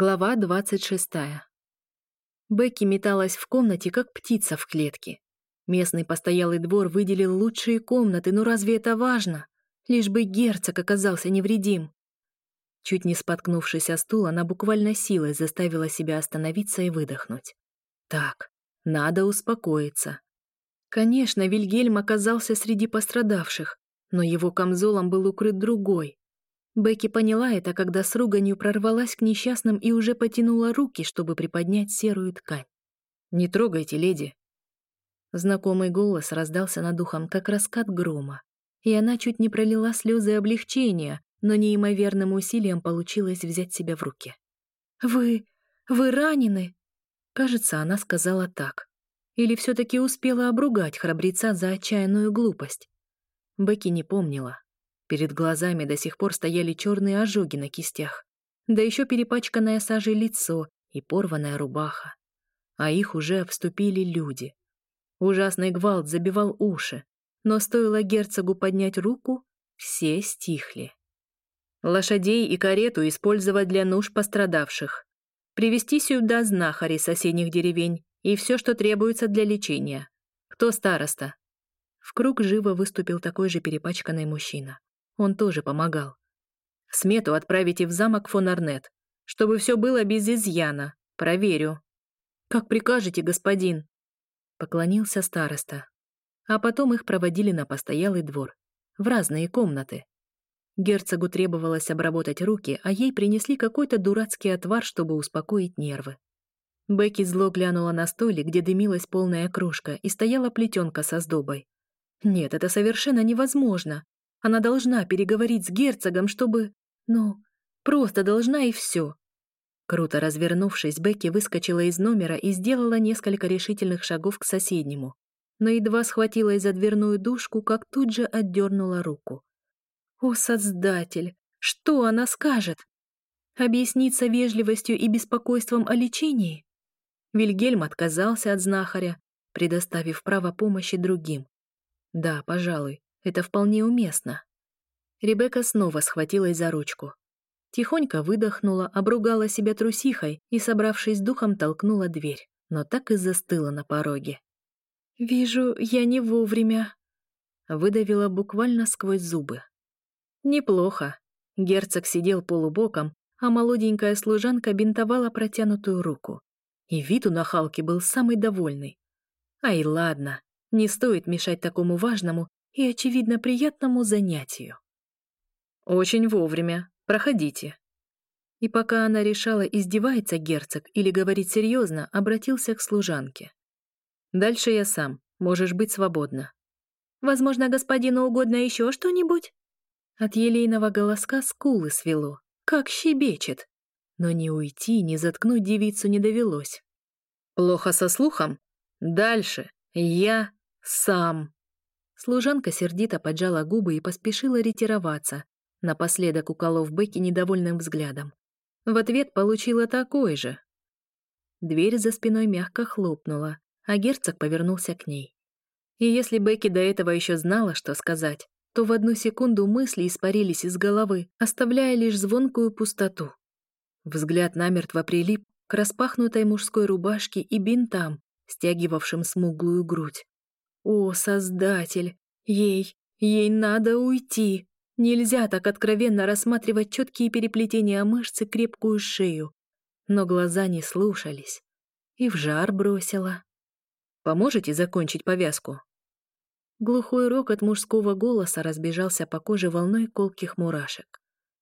Глава 26. Бекки металась в комнате, как птица в клетке. Местный постоялый двор выделил лучшие комнаты, но разве это важно? Лишь бы герцог оказался невредим. Чуть не споткнувшись о стул, она буквально силой заставила себя остановиться и выдохнуть. Так, надо успокоиться. Конечно, Вильгельм оказался среди пострадавших, но его камзолом был укрыт другой, Бекки поняла это, когда с руганью прорвалась к несчастным и уже потянула руки, чтобы приподнять серую ткань. «Не трогайте, леди!» Знакомый голос раздался над ухом, как раскат грома, и она чуть не пролила слезы облегчения, но неимоверным усилием получилось взять себя в руки. «Вы... вы ранены?» Кажется, она сказала так. Или все таки успела обругать храбреца за отчаянную глупость. Бекки не помнила, Перед глазами до сих пор стояли черные ожоги на кистях, да еще перепачканное сажей лицо и порванная рубаха. А их уже обступили люди. Ужасный гвалт забивал уши, но стоило герцогу поднять руку, все стихли. Лошадей и карету использовать для нужд пострадавших. Привести сюда знахари соседних деревень и все, что требуется для лечения. Кто староста? В круг живо выступил такой же перепачканный мужчина. Он тоже помогал. Смету отправите в замок фон Арнет, чтобы все было без изъяна. Проверю. Как прикажете, господин. Поклонился староста. А потом их проводили на постоялый двор, в разные комнаты. Герцогу требовалось обработать руки, а ей принесли какой-то дурацкий отвар, чтобы успокоить нервы. Бекки зло глянула на столик, где дымилась полная кружка, и стояла плетенка со сдобой. Нет, это совершенно невозможно. Она должна переговорить с герцогом, чтобы... Ну, просто должна и все. Круто развернувшись, Бекки выскочила из номера и сделала несколько решительных шагов к соседнему. Но едва схватилась за дверную дужку, как тут же отдернула руку. «О, Создатель! Что она скажет? Объясниться вежливостью и беспокойством о лечении?» Вильгельм отказался от знахаря, предоставив право помощи другим. «Да, пожалуй, это вполне уместно. Ребекка снова схватилась за ручку. Тихонько выдохнула, обругала себя трусихой и, собравшись духом, толкнула дверь, но так и застыла на пороге. «Вижу, я не вовремя», — выдавила буквально сквозь зубы. «Неплохо». Герцог сидел полубоком, а молоденькая служанка бинтовала протянутую руку. И вид у нахалки был самый довольный. «Ай, ладно, не стоит мешать такому важному и, очевидно, приятному занятию. «Очень вовремя. Проходите». И пока она решала, издевается герцог или говорит серьезно, обратился к служанке. «Дальше я сам. Можешь быть свободна». «Возможно, господину угодно еще что-нибудь?» От елейного голоска скулы свело. Как щебечет! Но ни уйти, ни заткнуть девицу не довелось. «Плохо со слухом? Дальше. Я сам». Служанка сердито поджала губы и поспешила ретироваться, напоследок уколов Бекки недовольным взглядом. В ответ получила такой же. Дверь за спиной мягко хлопнула, а герцог повернулся к ней. И если Бекки до этого еще знала, что сказать, то в одну секунду мысли испарились из головы, оставляя лишь звонкую пустоту. Взгляд намертво прилип к распахнутой мужской рубашке и бинтам, стягивавшим смуглую грудь. О, Создатель! Ей, ей надо уйти! Нельзя так откровенно рассматривать четкие переплетения мышц и крепкую шею. Но глаза не слушались. И в жар бросила. «Поможете закончить повязку?» Глухой рок от мужского голоса разбежался по коже волной колких мурашек.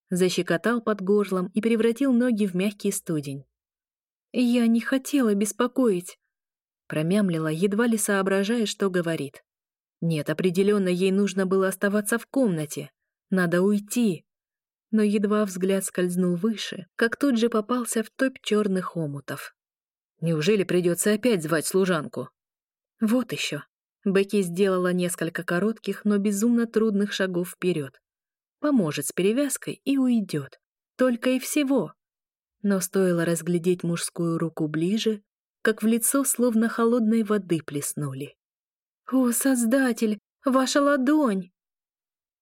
Защекотал под горлом и превратил ноги в мягкий студень. «Я не хотела беспокоить. Промямлила, едва ли соображая, что говорит. Нет, определенно ей нужно было оставаться в комнате. Надо уйти. Но едва взгляд скользнул выше, как тут же попался в топ черных омутов. Неужели придется опять звать служанку? Вот еще. Бекки сделала несколько коротких, но безумно трудных шагов вперед. Поможет с перевязкой и уйдет. Только и всего. Но стоило разглядеть мужскую руку ближе, как в лицо словно холодной воды плеснули. «О, Создатель, ваша ладонь!»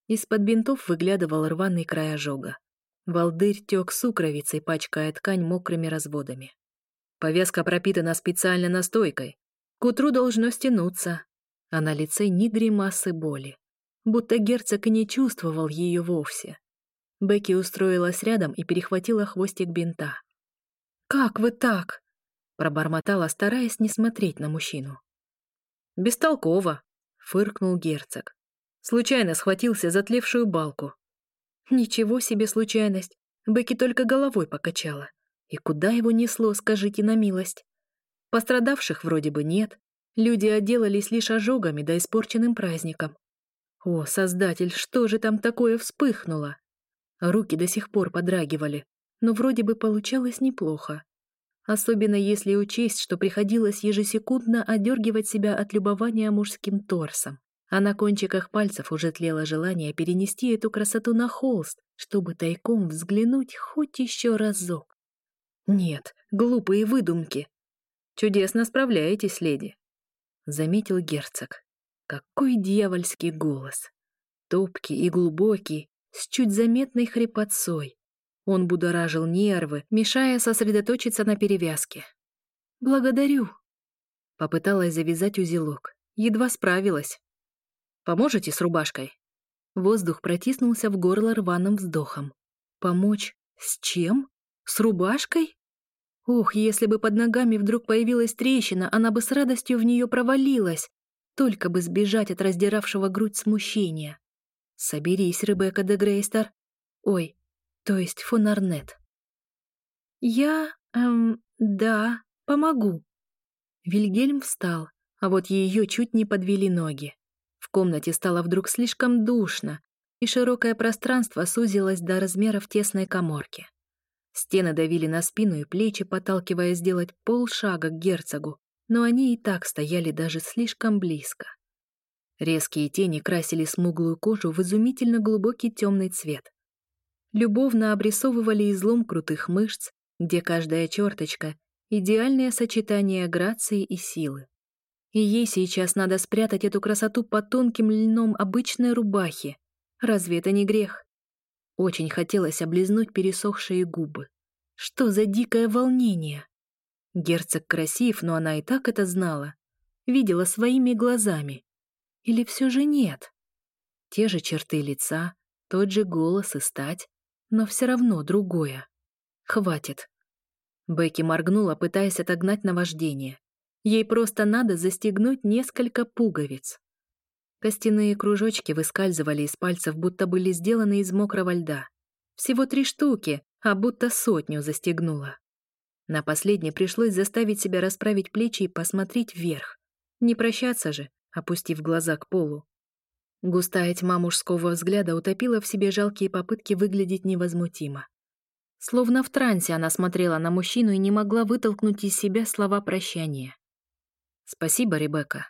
Из-под бинтов выглядывал рваный край ожога. Волдырь тек сукровицей, пачкая ткань мокрыми разводами. Повязка пропитана специальной настойкой. К утру должно стянуться, а на лице ни гримасы боли. Будто герцог и не чувствовал ее вовсе. Бекки устроилась рядом и перехватила хвостик бинта. «Как вы так?» Пробормотала, стараясь не смотреть на мужчину. «Бестолково!» — фыркнул герцог. Случайно схватился за тлевшую балку. «Ничего себе случайность! Бекки только головой покачала. И куда его несло, скажите на милость? Пострадавших вроде бы нет. Люди отделались лишь ожогами да испорченным праздником. О, создатель, что же там такое вспыхнуло? Руки до сих пор подрагивали, но вроде бы получалось неплохо особенно если учесть, что приходилось ежесекундно отдергивать себя от любования мужским торсом. А на кончиках пальцев уже тлело желание перенести эту красоту на холст, чтобы тайком взглянуть хоть еще разок. «Нет, глупые выдумки!» «Чудесно справляетесь, леди!» — заметил герцог. Какой дьявольский голос! Топкий и глубокий, с чуть заметной хрипотцой, он будоражил нервы, мешая сосредоточиться на перевязке. «Благодарю!» Попыталась завязать узелок. Едва справилась. «Поможете с рубашкой?» Воздух протиснулся в горло рваным вздохом. «Помочь? С чем? С рубашкой?» Ох, если бы под ногами вдруг появилась трещина, она бы с радостью в нее провалилась, только бы сбежать от раздиравшего грудь смущения. «Соберись, Ребекка де Грейстер. Ой, то есть Фонарнет. «Я... эм... да, помогу». Вильгельм встал, а вот ее чуть не подвели ноги. В комнате стало вдруг слишком душно, и широкое пространство сузилось до размеров тесной коморки. Стены давили на спину и плечи, подталкивая сделать полшага к герцогу, но они и так стояли даже слишком близко. Резкие тени красили смуглую кожу в изумительно глубокий темный цвет любовно обрисовывали излом крутых мышц, где каждая черточка — идеальное сочетание грации и силы. И ей сейчас надо спрятать эту красоту под тонким льном обычной рубахи. Разве это не грех? Очень хотелось облизнуть пересохшие губы. Что за дикое волнение? Герцог красив, но она и так это знала. Видела своими глазами. Или все же нет? Те же черты лица, тот же голос и стать, но все равно другое. Хватит. Бекки моргнула, пытаясь отогнать наваждение. Ей просто надо застегнуть несколько пуговиц. Костяные кружочки выскальзывали из пальцев, будто были сделаны из мокрого льда. Всего три штуки, а будто сотню застегнула. На последней пришлось заставить себя расправить плечи и посмотреть вверх. Не прощаться же, опустив глаза к полу. Густая тьма мужского взгляда утопила в себе жалкие попытки выглядеть невозмутимо. Словно в трансе она смотрела на мужчину и не могла вытолкнуть из себя слова прощания. «Спасибо, Ребекка».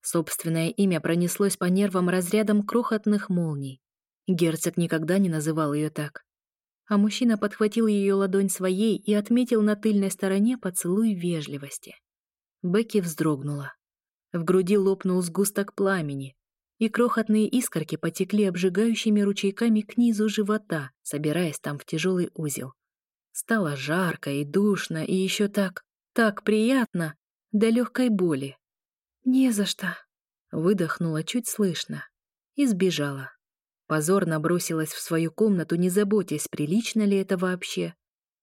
Собственное имя пронеслось по нервам разрядом крохотных молний. Герцог никогда не называл ее так. А мужчина подхватил ее ладонь своей и отметил на тыльной стороне поцелуй вежливости. Бекки вздрогнула. В груди лопнул сгусток пламени, и крохотные искорки потекли обжигающими ручейками к низу живота, собираясь там в тяжелый узел. Стало жарко и душно, и еще так, так приятно, до легкой боли. «Не за что», — выдохнула чуть слышно и сбежала. Позорно бросилась в свою комнату, не заботясь, прилично ли это вообще.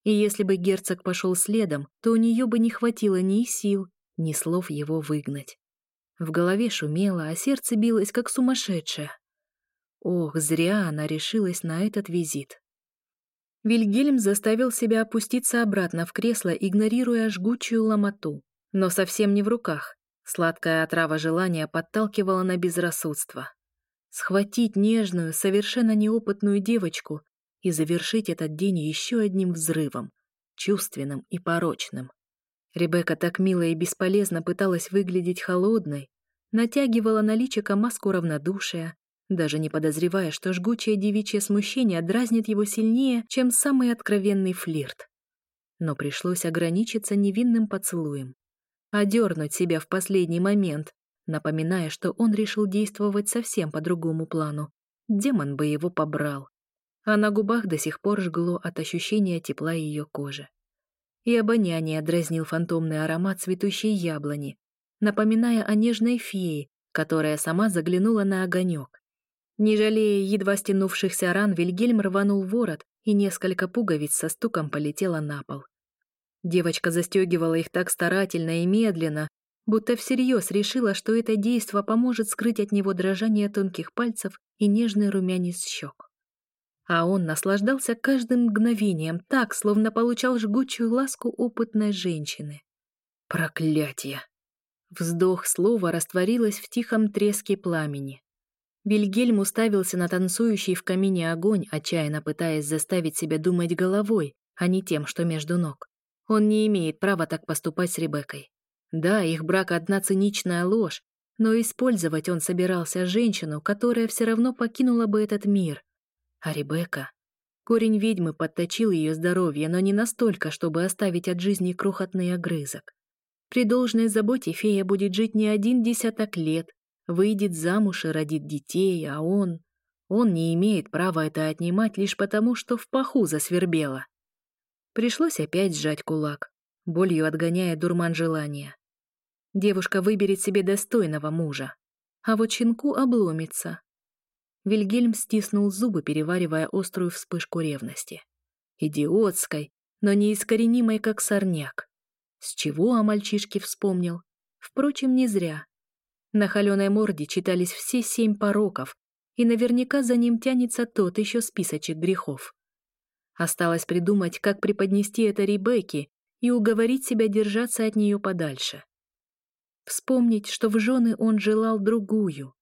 И если бы герцог пошел следом, то у нее бы не хватило ни сил, ни слов его выгнать. В голове шумело, а сердце билось, как сумасшедшее. Ох, зря она решилась на этот визит. Вильгельм заставил себя опуститься обратно в кресло, игнорируя жгучую ломоту. Но совсем не в руках. Сладкая отрава желания подталкивала на безрассудство. Схватить нежную, совершенно неопытную девочку и завершить этот день еще одним взрывом, чувственным и порочным. Ребекка так мило и бесполезно пыталась выглядеть холодной, натягивала на личико маску равнодушия, даже не подозревая, что жгучее девичье смущение дразнит его сильнее, чем самый откровенный флирт. Но пришлось ограничиться невинным поцелуем. Одернуть себя в последний момент, напоминая, что он решил действовать совсем по другому плану. Демон бы его побрал. А на губах до сих пор жгло от ощущения тепла ее кожи и обоняние дразнил фантомный аромат цветущей яблони, напоминая о нежной фее, которая сама заглянула на огонек. Не жалея едва стянувшихся ран, Вильгельм рванул ворот, и несколько пуговиц со стуком полетело на пол. Девочка застегивала их так старательно и медленно, будто всерьез решила, что это действо поможет скрыть от него дрожание тонких пальцев и нежный румянец щек а он наслаждался каждым мгновением так, словно получал жгучую ласку опытной женщины. Проклятие! Вздох слова растворилось в тихом треске пламени. Бельгельм уставился на танцующий в камине огонь, отчаянно пытаясь заставить себя думать головой, а не тем, что между ног. Он не имеет права так поступать с Ребеккой. Да, их брак — одна циничная ложь, но использовать он собирался женщину, которая все равно покинула бы этот мир, а Ребекка... Корень ведьмы подточил ее здоровье, но не настолько, чтобы оставить от жизни крохотный огрызок. При должной заботе фея будет жить не один десяток лет, выйдет замуж и родит детей, а он... Он не имеет права это отнимать лишь потому, что в паху засвербело. Пришлось опять сжать кулак, болью отгоняя дурман желания. Девушка выберет себе достойного мужа, а вот щенку обломится, Вильгельм стиснул зубы, переваривая острую вспышку ревности. Идиотской, но неискоренимой, как сорняк. С чего о мальчишке вспомнил? Впрочем, не зря. На холеной морде читались все семь пороков, и наверняка за ним тянется тот еще списочек грехов. Осталось придумать, как преподнести это Ребекке и уговорить себя держаться от нее подальше. Вспомнить, что в жены он желал другую.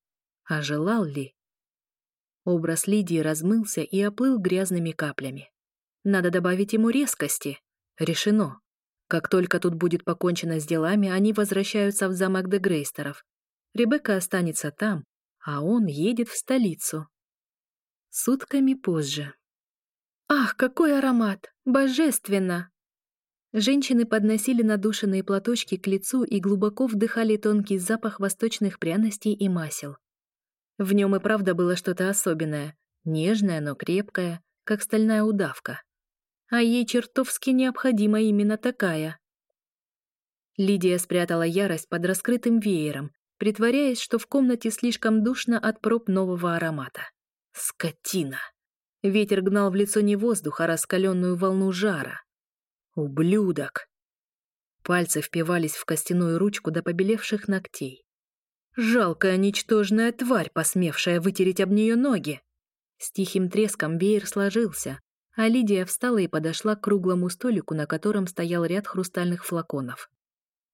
А желал ли? Образ Лидии размылся и оплыл грязными каплями. Надо добавить ему резкости. Решено. Как только тут будет покончено с делами, они возвращаются в замок де Грейстеров. Ребекка останется там, а он едет в столицу. Сутками позже. «Ах, какой аромат! Божественно!» Женщины подносили надушенные платочки к лицу и глубоко вдыхали тонкий запах восточных пряностей и масел. В нем и правда было что-то особенное, нежное, но крепкое, как стальная удавка. А ей чертовски необходима именно такая. Лидия спрятала ярость под раскрытым веером, притворяясь, что в комнате слишком душно от проб нового аромата. Скотина! Ветер гнал в лицо не воздух, а раскаленную волну жара. Ублюдок! Пальцы впивались в костяную ручку до побелевших ногтей. Жалкая, ничтожная тварь, посмевшая вытереть об нее ноги. С тихим треском веер сложился, а Лидия встала и подошла к круглому столику, на котором стоял ряд хрустальных флаконов.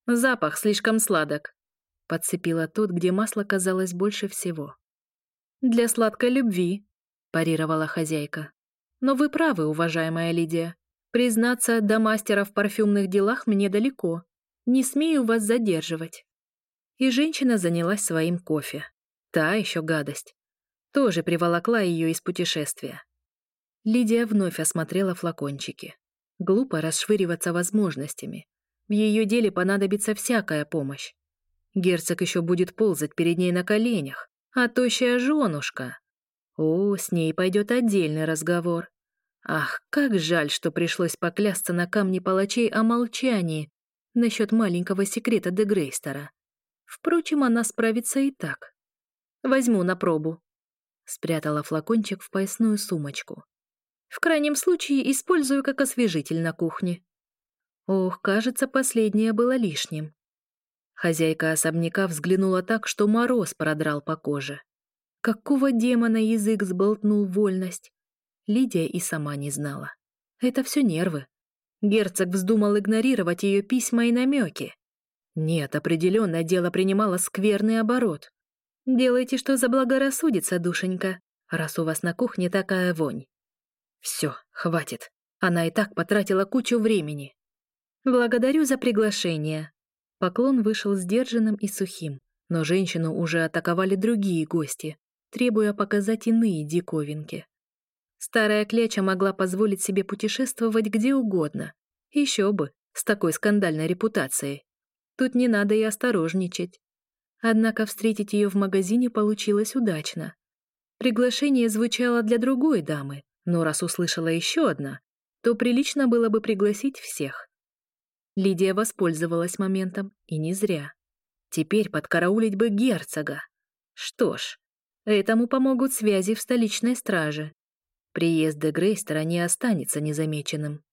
«Запах слишком сладок», — подцепила тот, где масло казалось больше всего. «Для сладкой любви», — парировала хозяйка. «Но вы правы, уважаемая Лидия. Признаться, до мастера в парфюмных делах мне далеко. Не смею вас задерживать» и женщина занялась своим кофе. Та еще гадость. Тоже приволокла ее из путешествия. Лидия вновь осмотрела флакончики. Глупо расшвыриваться возможностями. В ее деле понадобится всякая помощь. Герцог еще будет ползать перед ней на коленях, а тощая женушка. О, с ней пойдет отдельный разговор. Ах, как жаль, что пришлось поклясться на камне палачей о молчании насчет маленького секрета Дегрейстера. Впрочем, она справится и так. Возьму на пробу. Спрятала флакончик в поясную сумочку. В крайнем случае использую как освежитель на кухне. Ох, кажется, последнее было лишним. Хозяйка особняка взглянула так, что мороз продрал по коже. Какого демона язык сболтнул вольность? Лидия и сама не знала. Это все нервы. Герцог вздумал игнорировать ее письма и намеки. Нет, определенно дело принимало скверный оборот. Делайте, что заблагорассудится, душенька, раз у вас на кухне такая вонь. Все, хватит. Она и так потратила кучу времени. Благодарю за приглашение. Поклон вышел сдержанным и сухим, но женщину уже атаковали другие гости, требуя показать иные диковинки. Старая кляча могла позволить себе путешествовать где угодно. Еще бы, с такой скандальной репутацией. Тут не надо и осторожничать. Однако встретить ее в магазине получилось удачно. Приглашение звучало для другой дамы, но раз услышала еще одна, то прилично было бы пригласить всех. Лидия воспользовалась моментом, и не зря. Теперь подкараулить бы герцога. Что ж, этому помогут связи в столичной страже. Приезд Дегрейстера не останется незамеченным.